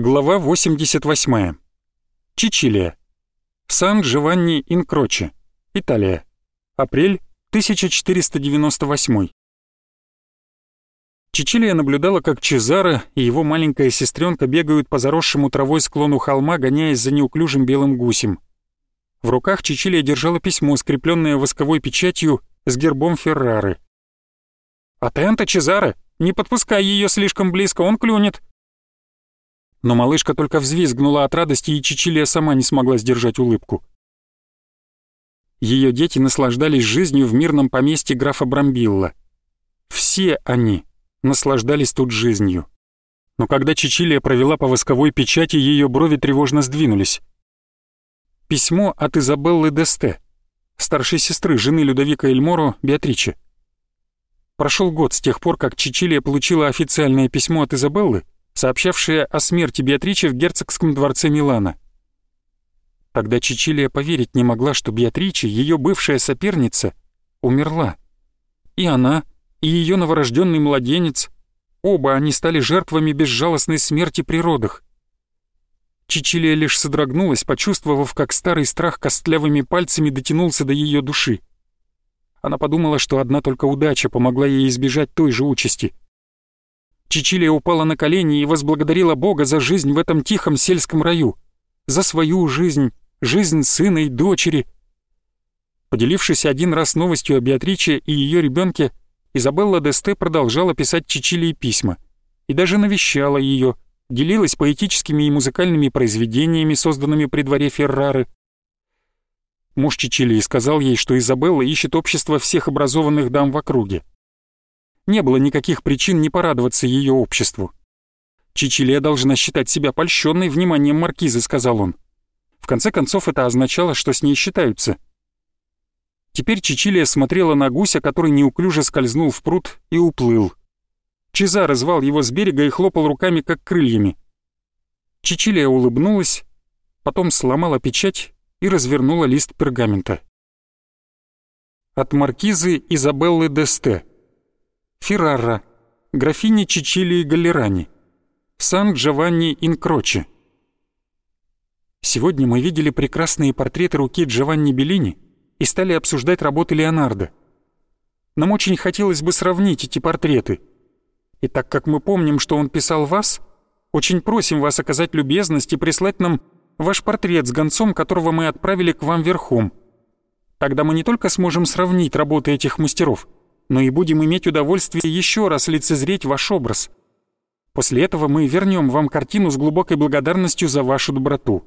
Глава 88. Чичилия. Сан-Джованни-Инкроче. Италия. Апрель 1498. Чичилия наблюдала, как Чезаро и его маленькая сестренка бегают по заросшему травой склону холма, гоняясь за неуклюжим белым гусем. В руках Чичилия держала письмо, скрепленное восковой печатью с гербом Феррары. «Атента, Чезаро! Не подпускай ее слишком близко, он клюнет!» Но малышка только взвизгнула от радости, и Чичилия сама не смогла сдержать улыбку. Ее дети наслаждались жизнью в мирном поместье графа Брамбилла. Все они наслаждались тут жизнью. Но когда Чичилия провела по восковой печати, ее брови тревожно сдвинулись. Письмо от Изабеллы Десте, старшей сестры жены Людовика Эльморо Беатриче. Прошел год с тех пор, как Чичилия получила официальное письмо от Изабеллы, сообщавшее о смерти Беатриче в герцогском дворце Милана. Тогда Чичилия поверить не могла, что Беатриче, ее бывшая соперница, умерла. И она, и ее новорожденный младенец, оба они стали жертвами безжалостной смерти при родах. Чичилия лишь содрогнулась, почувствовав, как старый страх костлявыми пальцами дотянулся до ее души. Она подумала, что одна только удача помогла ей избежать той же участи. Чичилия упала на колени и возблагодарила Бога за жизнь в этом тихом сельском раю, за свою жизнь, жизнь сына и дочери. Поделившись один раз новостью о Беатриче и ее ребенке, Изабелла Десте продолжала писать Чичилии письма и даже навещала ее, делилась поэтическими и музыкальными произведениями, созданными при дворе Феррары, Муж Чичилии сказал ей, что Изабелла ищет общество всех образованных дам в округе. Не было никаких причин не порадоваться ее обществу. «Чичилия должна считать себя польщенной вниманием маркизы», — сказал он. В конце концов, это означало, что с ней считаются. Теперь Чичилия смотрела на гуся, который неуклюже скользнул в пруд и уплыл. Чезаро звал его с берега и хлопал руками, как крыльями. Чичилия улыбнулась, потом сломала печать и развернула лист пергамента. От маркизы Изабеллы Десте. Феррара. Графини Чичилии Галерани. Сан-Джованни Инкроче. Сегодня мы видели прекрасные портреты руки Джованни Беллини и стали обсуждать работы Леонардо. Нам очень хотелось бы сравнить эти портреты. И так как мы помним, что он писал вас, очень просим вас оказать любезность и прислать нам ваш портрет с гонцом, которого мы отправили к вам верхом. Тогда мы не только сможем сравнить работы этих мастеров, но и будем иметь удовольствие еще раз лицезреть ваш образ. После этого мы вернем вам картину с глубокой благодарностью за вашу доброту.